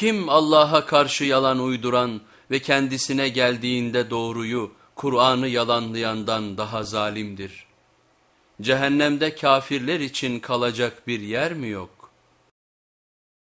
Kim Allah'a karşı yalan uyduran ve kendisine geldiğinde doğruyu, Kur'an'ı yalanlayandan daha zalimdir. Cehennemde kafirler için kalacak bir yer mi yok?